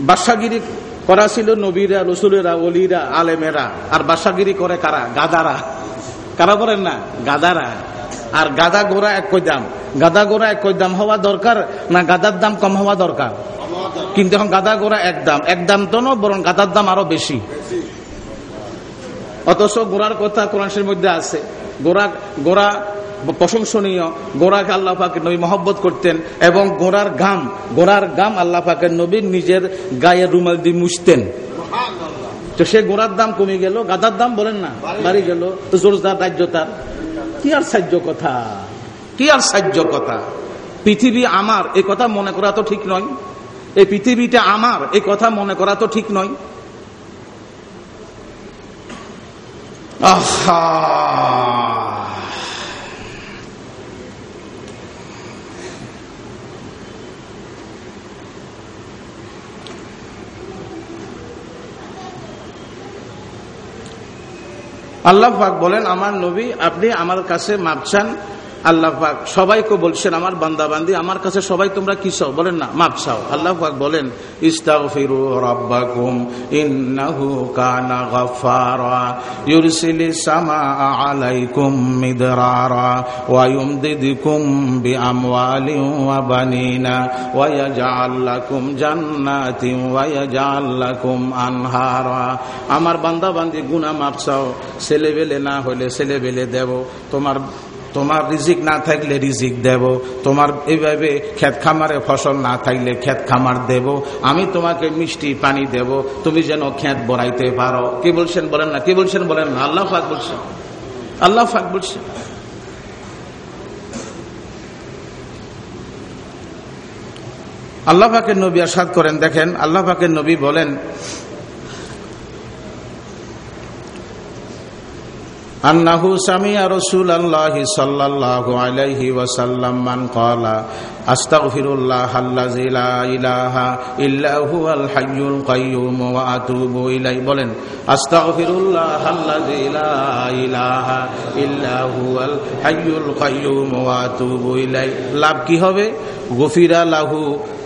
বাসাগিরি করা ছিল নবীরা, রসুলেরা অলিরা আলেমেরা। আর বাসাগিরি করে কারা? গাদারা। কারা বলেন না? গাদারা। আর গাদা গোড়া এক দাম গাদা গোড়া এক দাম হওয়া দরকার না গাদার দাম কম হওয়া দরকার? কিন্তু এখন গাদা গোড়া এক দাম। এক দাম তো নয়, বরং গাদার দাম আরও বেশি। অথচ গোড়ার কথা কোরআনের মধ্যে আছে। গোড়া গোড়া প্রশংসনীয় গোড়াকে আল্লাহ পাকের নবী মহব্বত করতেন এবং গোড়ার গাম গোড়ার গাম আল্লাহ পাকের নবীর নিজের গায়ে রুমাল দিয়ে মুছতেন। তো সে গোড়ার দাম কমে গেল গাদার দাম বলেন না, বাড়ি গেল জোরদার রাজ্য তার। কি আর সাহায্য কথা? কি আর সাহায্য কথা? পৃথিবী আমার, এ কথা মনে করা তো ঠিক নয়। এই পৃথিবীটা আমার এই কথা মনে করা তো ঠিক নয়। আহা! আল্লাহ বলেন আমার নবী আপনি আমার কাছে মাপ চান আল্লাহ পাক সবাইকে বলছেন, আমার বান্দাবান্দি, আমার কাছে সবাই তোমরা কি চাও? বলেন না, মাপ চাও। আল্লাহ পাক বলেন মিদরারা, ওয়া ইউমদিদুকুম বিআমওয়ালিন ওয়া বানিনা, ওয়া আমার মাপ চাও। ছেলেবেলে না হলে ছেলেবেলে দেব। তোমার তোমার রিজিক না থাকলে রিজিক দেব, তোমার এইভাবে ক্ষেত খামারে ফসল না থাকলে ক্ষেত খামার দেব, আমি তোমাকে মিষ্টি পানি দেব, তুমি যেন ক্ষেত বড়াইতে পারো। কি বলছেন বলেন না, কি বলছেন বলেন না, আল্লাহ ফাক বলছেন আল্লাহ ফাক বলছেন আল্লাহ পাকের নবী আসাদ করেন, দেখেন, আল্লাহ পাকের নবী বলেন أنه سمع رسول الله صلى الله عليه وسلم من قال أستغفر الله الذي لا إله إلا هو الحي القيوم وأتوب إليه বলেন أستغفر الله الذي لا إله إلا هو الحي القيوم وأتوب إليه লাভ কি হবে গফিরা লাহু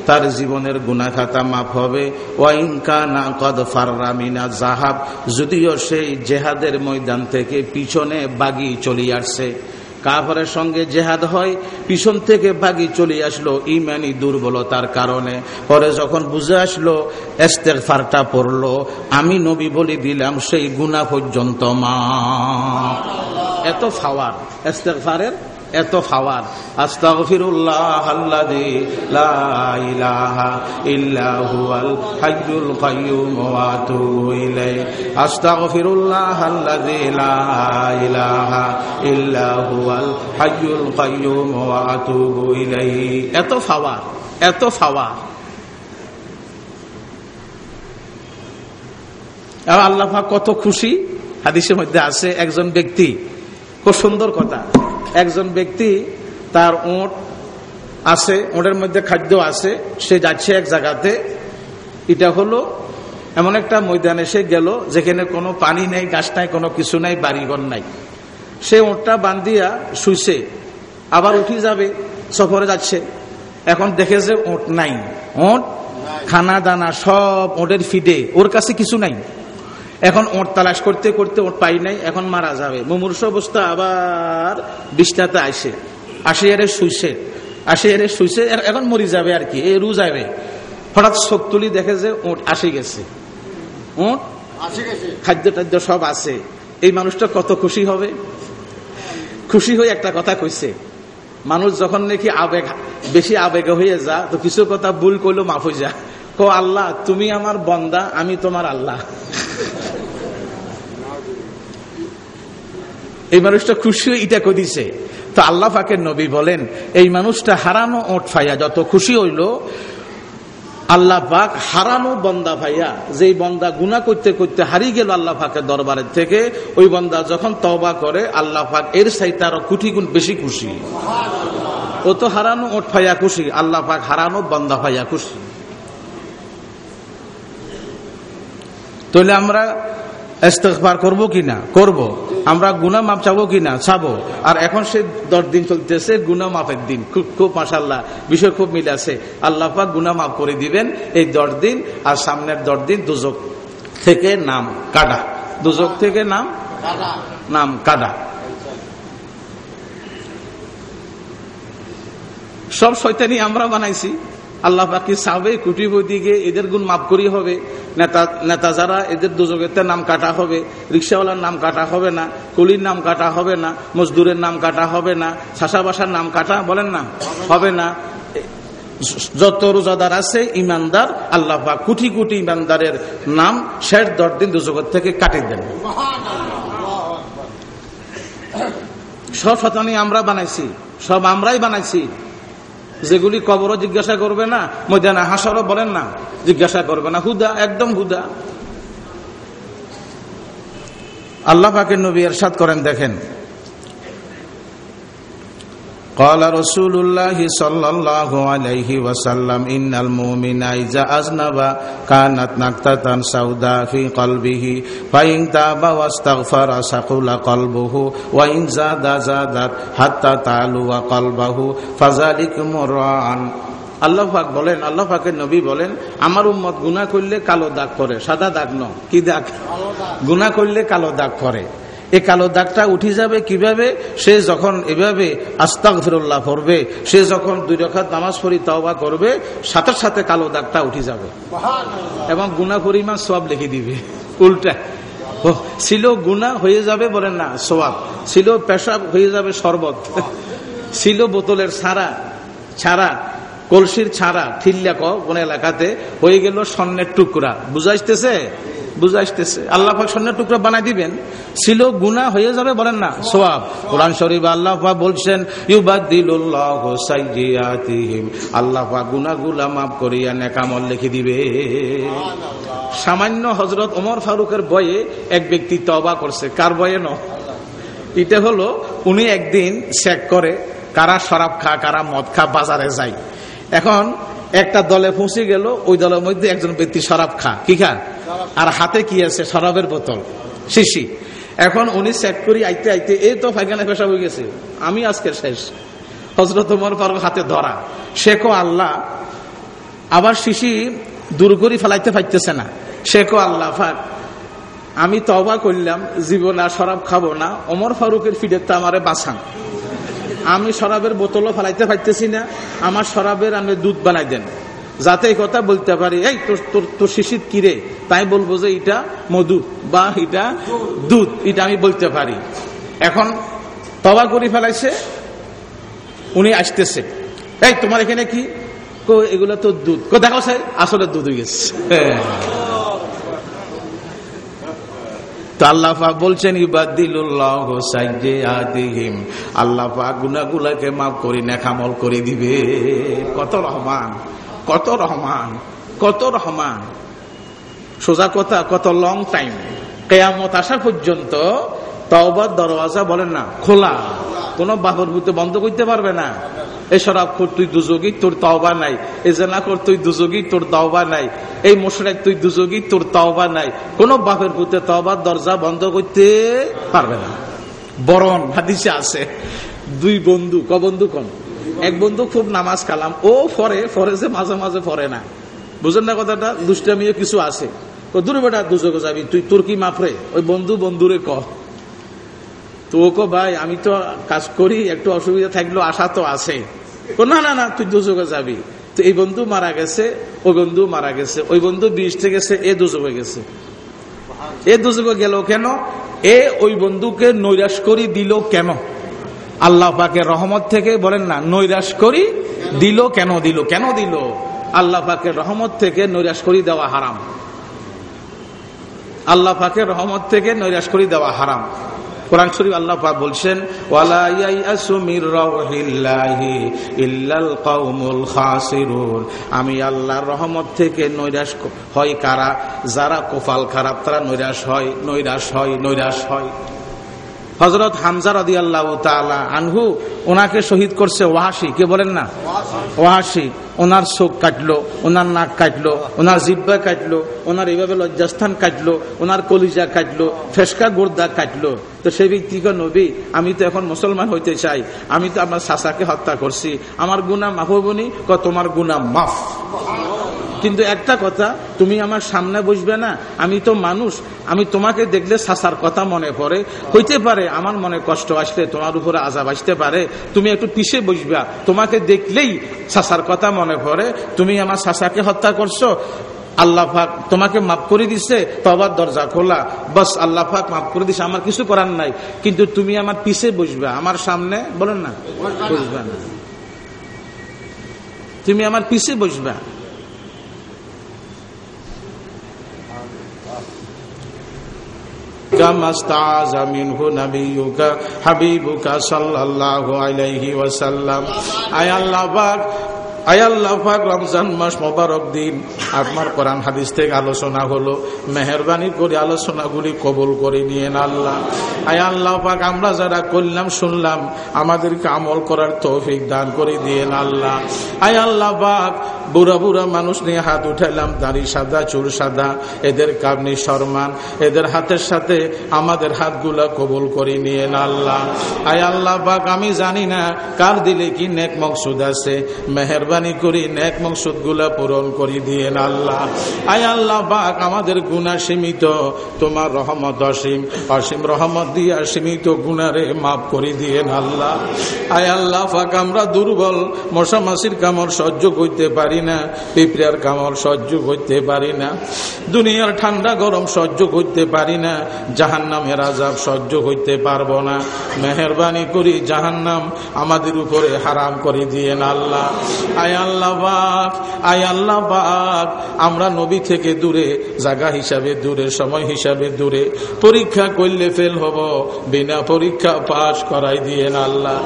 তার জীবনের গুনাখাতা মাফ হবে। ওয়াইনকানা কদ ফাররামিনা জাহাব যদিও সেই জেহাদের ময়দান থেকে পিছনে বাগি চলে আসছে। কাফরের সঙ্গে জেহাদ হয়, পিছন থেকে বাগি চলে আসলো ইমানি দুর্বলতার কারণে। পরে যখন বুঝে আসলো ফারটা পড়ল, আমি নবী বলে দিলাম, সেই গুণা পর্যন্ত মা এত ফাওয়ার ফারের এত ফাওয়ার আস্তাগফিরুল্লাহ আল্লাযী লা ইলাহা ইল্লা হুয়াল হাইয়ুল কাইয়্যুম ওয়া আতুবু ইলাইহি। আস্তাগফিরুল্লাহ আল্লাযী লা ইলাহা ইল্লা হুয়াল হাইয়ুল কাইয়্যুম ওয়া আতুবু ইলাইহি। এত ফাওয়ার এত ফাওয়ার আল্লাহ কত খুশি। হাদিসের মধ্যে আছে, একজন ব্যক্তি, খুব সুন্দর কথা। একজন ব্যক্তি তার ওট আছে ওটের মধ্যে খাদ্য আছে সে যাচ্ছে এক জায়গাতে। এটা হলো এমন একটা ময়দানে সে গেল যেখানে কোনো পানি নেই গাছ নাই কোনো কিছু নাই বাড়িঘর নাই। সে ওটটা বান্ধিয়া শুইছে আবার উঠি যাবে সফরে যাচ্ছে। এখন দেখে যে ওট নাই। ওট খানা দানা সব ওটের ফিডে ওর কাছে কিছু নাই। এখন ওট তালাশ করতে করতে ওট পাই নাই এখন মারা যাবে। মুমূর্ষ অবস্থা আবার বিষ্টাতে আসে আসে এর শুইছে আসে এর শুইছে এখন মরি যাবে আর কি এ রু যাবে হঠাৎ চোখ তুলি দেখে যে ওট আসে গেছে। ওট খাদ্য টাদ্য সব আছে। এই মানুষটা কত খুশি হবে? খুশি হয়ে একটা কথা কইছে মানুষ যখন নাকি আবেগ বেশি আবেগ হয়ে যা তো কিছু কথা ভুল করল মাফ হয়ে যা। কো আল্লাহ তুমি আমার বন্দা আমি তোমার আল্লাহ। এই মানুষটা খুশি ইটা কদিছে তো আল্লাহ পাকের নবী বলেন, এই মানুষটা হারানো ওট ফাইয়া, যত খুশি হইল, আল্লাহ পাক হারানো বন্দা ভাইয়া যেই বন্দা গুনা করতে করতে হারিয়ে গেল আল্লাহ পাকের দরবারের থেকে, ওই বন্দা যখন তবা করে, আল্লাহ পাক এর সাইতে আরও কুটি গুণ বেশি খুশি। ও তো হারানো ওট ফাইয়া খুশি, আল্লাহ পাক হারানো বন্দা ভাইয়া খুশি। তাহলে আমরা ইস্তেকবার করব কিনা? করব। আমরা গুনা মাপ চাবো কিনা? চাবো। আর এখন সে দশ দিন চলতেছে গুনা মাপের দিন। খুব খুব মাসাল্লাহ বিষয় খুব মিল আছে। আল্লাহ গুনা মাফ করে দিবেন এই দশ দিন, আর সামনের দশ দিন দুজক থেকে নাম কাটা দুজক থেকে নাম নাম কাটা সব শয়তানি আমরা বানাইছি। আল্লাহ পাকি চাবে কুটিপতি গিয়ে এদের গুণ মাফ করি হবে, নেতা নেতা যারা এদের দুযোগেতে নাম কাটা হবে, রিক্সাওয়ালার নাম কাটা হবে না, কুলির নাম কাটা হবে না, মজদুরের নাম কাটা হবে না শাসাবাসার নাম কাটা বলেন না, হবে না। যত রোজাদার আছে, ইমানদার, আল্লাহ পাক কোটি কোটি ইমানদারের নাম শেষ দশ দিন দুজগত থেকে কাটে দেন। সব শতানি আমরা বানাইছি, সব আমরাই বানাইছি। যেগুলি কবরও জিজ্ঞাসা করবে না, ময়দানা হাসারও বলেন না, জিজ্ঞাসা করবে না। হুদা, একদম হুদা। আল্লাহ পাকের নবী এরশাদ করেন, দেখেন। قال رسول الله صلى الله عليه وسلم إن المؤمن إذا أذنب كانت نكتة سوداء في قلبه فإن تاب واستغفر سقل قلبه وإن زاد زادت حتى تعلو قلبه فذلك مرعان আল্লাহ পাক বলেন আল্লাহ পাকের নবী বলেন আমার উম্মত গুনা করলে কালো দাগ করে সাদা দাগ ন কি দাগ গুনা করলে কালো দাগ করে এই কালো দাগটা উঠে যাবে কীভাবে? সে যখন এভাবে আস্তাক ফিরুল্লাহ পড়বে সে যখন দুই রখাত নামাজ পড়ি তওবা করবে সাথে সাথে কালো দাগটা উঠে যাবে। এবং গুনা পরিমাণ সব লিখে দিবে। উল্টা। ছিল গুনা হয়ে যাবে বলেন না সোয়াব ছিল পেশাব হয়ে যাবে শরবত। ছিল বোতলের ছাড়া ছাড়া কলসির ছাড়া ঠিল্লা কোন এলাকাতে হয়ে গেল স্বর্ণের টুকরা। বুঝাইতেছে বুঝাইতেছে আল্লাহ পাক টুকরা বানাই দিবেন। ছিল গুণা হয়ে যাবে বলেন না, সোয়াব। কোরআন শরীফ আল্লাহ পাক বলছেন ইউবাদিলুল্লাহ সাইয়্যাতিহিম আল্লাহ পাক গুনাহগুলা মাফ করিয়া নেকামল লিখে দিবে। সামান্য হযরত ওমর ফারুকের বয়ে এক ব্যক্তি তওবা করছে। কার বয়ে ন? এটা হলো, উনি একদিন চেক করে, কারা শরাব খা, কারা মদ খা, বাজারে যায়। এখন একটা দলে পৌঁছে গেল, ওই দলের মধ্যে একজন ব্যক্তি শরাব খা। কি খান আর হাতে কি আছে? শরাবের বোতল, শিশি। এখন উনি চেক করি, আইতে আইতে এই তো ফাইখানে পেশা হয়ে গেছে। আমি আজকে শেষ। হজরত তোমার পারব হাতে ধরা। শেখো আল্লাহ, আবার শিশি দূর করি ফেলাইতে পাইতেছে না। শেখো আল্লাহ, ফাক, আমি তবা করলাম, জীবন আর শরাব খাব না। অমর ফারুকের ফিডের তো আমারে বাঁচান। আমি শরাবের বোতলও ফেলাইতে পারতেছি না। আমার শরাবের আমি দুধ বানাই দেন। যাতে এই কথা বলতে পারি, এই, তোর তোর শিশির কিরে তাই বলব যে এটা মধু বা এটা দুধ, এটা আমি বলতে পারি। এখন তবা করি ফেলাইছে, উনি আসতেছে। এই, তোমার এখানে কি? এগুলো তো দুধ। দেখো সাই আসলে দুধ হয়ে গেছে। তো আল্লাহ পাক বলছেন ইবাদিল্লাহ সাইয়্যাতিহিম আল্লাহ পাক গুনাহগুলোকে মাফ করে, নেকামল করে দিবে। কত রহমান কত রহমান কত রহমান। সোজা কথা, কত লং টাইম কেয়ামত আসা পর্যন্ত তওবার দরওয়াজা বলেন না, খোলা। কোন বাহর বন্ধ করতে পারবে না। শরাব কর তুই দুযোগী, তোর তওবা নাই। জেনা কর তুই দুযোগী, তোর তওবা নাই। এই মোশরেক, তুই দুযোগী, তোর তওবা নাই। কোন বাপের পুতে তওবার দরজা বন্ধ করতে পারবে না। বরণ হাদিসে আছে, দুই বন্ধু, ক বন্ধু কোন? এক বন্ধু খুব নামাজ কালাম, ও ফরে ফরে যে মাঝে মাঝে ফরে না। বুঝেন না কথাটা? দুষ্টামিও কিছু আছে। দূরে বেটা, দুযোগে যাবি। তুই, তোর কি মাফরে ওই বন্ধু বন্ধুরে ক। তো ওকে ভাই, আমি তো কাজ করি, একটু অসুবিধা থাকলেও আশা তো আছে। না না না, তুই দুযোগে যাবি। তো এই বন্ধু মারা গেছে, ওই বন্ধু মারা গেছে, ওই বন্ধু বৃষ্টি গেছে এ দুযোগে গেছে। এ দুযোগে গেল কেন? এ ওই বন্ধুকে নৈরাশ করি দিল কেন? আল্লাহ পাকে রহমত থেকে বলেন না, নৈরাশ করি দিল কেন দিল কেন দিল? আল্লাহ পাকে রহমত থেকে নৈরাশ করি দেওয়া হারাম। আল্লাহ পাকে রহমত থেকে নৈরাশ করি দেওয়া হারাম। কোরআন শরীফ আল্লাহ বলছেন, ওয়ালা আমি আল্লাহর রহমত থেকে নৈরাশ হয় কারা? যারা কোফাল খারাপ তারা নৈরাশ হয় নৈরাশ হয় নৈরাশ হয়। হজরত হামজা রদি আল্লাহ আনহু ওনাকে শহীদ করছে ওয়াহাসি কে বলেন না? ওয়াহাসি ওনার চোখ কাটলো, ওনার নাক কাটলো, ওনার জিব্বা কাটলো, ওনার এইভাবে লজ্জাস্থান কাটলো, ওনার কলিজা কাটলো, ফেসকা গোর্দা কাটলো। তো সেই ব্যক্তিকে নবী, আমি তো এখন মুসলমান হইতে চাই। আমি তো আমার শাসাকে হত্যা করছি। আমার গুণা মাহবুবনি ক তোমার গুনা মাফ। কিন্তু একটা কথা, তুমি আমার সামনে বসবে না, আমি তো মানুষ, আমি তোমাকে দেখলে সাসার কথা মনে পড়ে। হইতে পারে, আমার মনে কষ্ট আসলে তোমার উপরে আজাব আসতে পারে। তুমি একটু পিছে বসবা, তোমাকে দেখলেই সাসার কথা মনে পড়ে। তুমি আমার সাসাকে হত্যা করছ, আল্লাহ ফাক তোমাকে মাফ করে দিছে তবার দরজা খোলা। বস, আল্লাহ ফাক মাফ করে দিছে, আমার কিছু করার নাই। কিন্তু তুমি আমার পিছে বসবে, আমার সামনে, বলেন না, বসবে না। তুমি আমার পিছে বসবা। كما استعاذ منه نبيك حبيبك صلى الله عليه وسلم اي الله পাক রমজান মাস মোবারক দিন। আপনার কোরআন হাদিস থেকে আলোচনা হলো। মেহরবানি করে আলোচনাগুলি কবুল করে নিয়েন আল্লাহ। আয়াল্লাহাক আমরা যারা করলাম, শুনলাম, আমাদেরকে আমল করার তৌফিক দান করে দিয়েন আল্লাহ। আয়াল্লাহাক বুড়া বুড়া মানুষ নিয়ে হাত উঠাইলাম, দাড়ি সাদা, চুল সাদা, এদের কাবনি সম্মান এদের হাতের সাথে আমাদের হাতগুলা কবুল করে নিয়ে আল্লাহ। আয় আল্লাহ আমি জানি না কার দিলে কি নেক মকসুদ আছে। মেহরবানি করি, নেক মকসুদগুলা পূরণ করি দিয়ে আল্লাহ। আয় আল্লাহ, পাক আমাদের গুণা সীমিত, তোমার রহমত অসীম। অসীম রহমত দিয়া সীমিত গুণারে মাফ করে দিয়ে আল্লাহ। আয় আল্লাহ, পাক আমরা দুর্বল, মশা মাসির কামড় সহ্য করতে পারি না, পিঁপড়ার কামড় সহ্য করতে পারি না, দুনিয়ার ঠান্ডা গরম সহ্য করতে পারি না জাহান নামের আজাব সহ্য করতে পারব না। মেহরবানি করি জাহান নাম আমাদের উপরে হারাম করে দিয়ে আল্লাহ। আয় আল্লাহ বাক আয় আল্লাহ বাক আমরা নবী থেকে দূরে জায়গা হিসাবে দূরে, সময় হিসাবে দূরে। পরীক্ষা করলে ফেল হব, বিনা পরীক্ষা পাশ করাই দিয়ে আল্লাহ।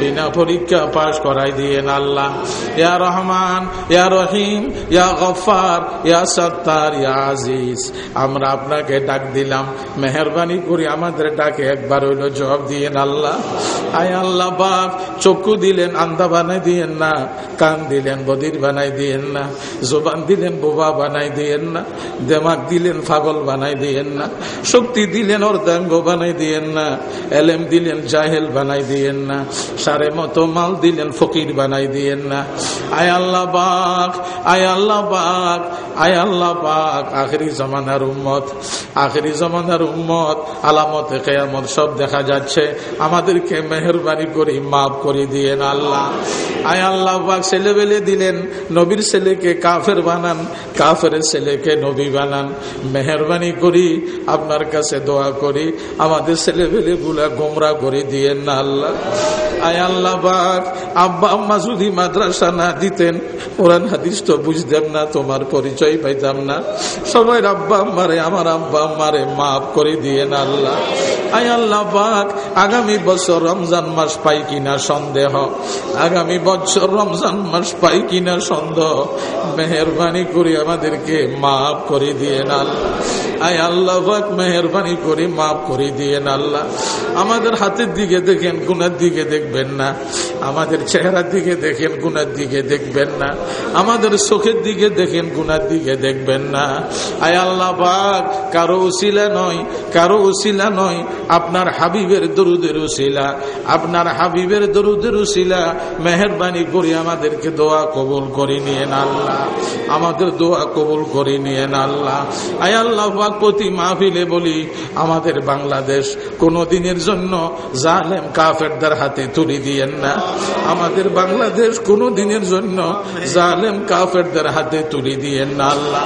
বিনা পরীক্ষা পাশ করাই দিয়ে আল্লাহ। ইয়া রহমান, ইয়া রহিম, ইয়া গফার ইয়া সত্তার, ইয়া আজিজ। আমরা আপনাকে ডাক দিলাম, মেহরবানি করি আমাদের ডাকে একবার হইল জবাব দিয়েন আল্লাহ। আয় আল্লাহ বাক চক্ষু দিলেন, আন্দা বানাই দিয়েন না, কান দিলেন, বদির বানাই দিয়েন না, জোবান দিলেন, বোবা বানাই দিয়েন না, দেমাক দিলেন ফাগল বানাই দিয়েন না, শক্তি দিলেন, অর্ধাঙ্গ বানাই দিয়েন না, এলেম দিলেন, জাহেল বানাই দিয়েন না, সারে মতো মাল দিলেন, ফকির বানাই দিয়েন না। আয় আল্লাহ বাক আয় আল্লাহ বাক আয় আল্লাহ পাক, আখেরি জমানার উম্মত, আখেরি জমানার উম্মত, আলামত কেয়ামত সব দেখা যাচ্ছে, আমাদেরকে মেহরবানি করি, মাফ করে দিয়েন আল্লাহ। আয় আল্লাহ পাক ছেলেবেলে দিলেন, নবীর ছেলেকে কাফের বানান, কাফের ছেলেকে নবী বানান। মেহরবানি করি, আপনার কাছে দোয়া করি, আমাদের ছেলেবেলে গুলা গোমরা করে দিয়েন না আল্লাহ। আয় আল্লাহ আব্বা আম্মা যদি মাদ্রাসা না দিতেন, কোরআন হাদিস তো বুঝতাম না, তোমার পরিচয় পাইতাম না। সবাই আব্বা আম্মারে, আমার আব্বা আম্মারে মাফ করে দিয়ে না আল্লাহ। আয় আল্লাহ আগামী বছর রমজান মাস পাই কিনা সন্দেহ। আগামী বছর রমজান মাস পাই কিনা সন্দেহ। মেহরবানি করে আমাদেরকে মাফ করে দিয়ে না আয় আল্লাহ মেহরবানি করে, মাফ করে দিয়ে আল্লাহ। আমাদের হাতের দিকে দেখেন, গুনার দিকে দেখবেন না। আমাদের চেহারার দিকে দেখেন গুনার দিকে দেখবেন না। আমাদের চোখের দিকে দেখেন গুনার দিকে দেখবেন না। আয় আল্লাহ পাক, কারও উসিলা নয়, কারও উসিলা নয়, আপনার হাবিবের দরুদের উসিলা। আপনার হাবিবের দরুদের উসিলা, মেহরবানি করে আমাদেরকে দোয়া কবুল করে নিয়ে আল্লাহ। আমাদের দোয়া কবুল করে নিয়ে আল্লাহ। আয় আল্লাহ পাক, প্রতি মাহফিলে বলি, আমাদের বাংলাদেশ কোনো দিনের জন্য জালেম কাফেরদের হাতে তুলে দিয়েন না। আমাদের বাংলাদেশ কোনো দিনের জন্য জালেম কাফেরদের হাতে তুলে দিয়েন না আল্লাহ।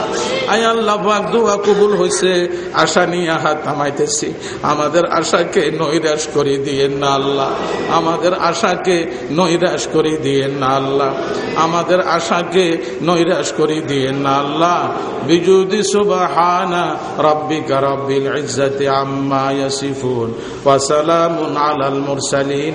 আল্লাহ দোয়া কবুল হয়েছে, আশা নিয়ে থামাইতেছি আমাদের আশাকে নৈরাশ করে দিয়ে না আল্লাহ। আমাদের আশাকে নৈরাশ করে দিয়ে না আল্লাহ। আমাদের আশাকে করে দিয়ে না আল্লাহ। বিজুদি আম্মা ইয়াসিফুন। ওয়া সালামুন আলাল মুরসালিন।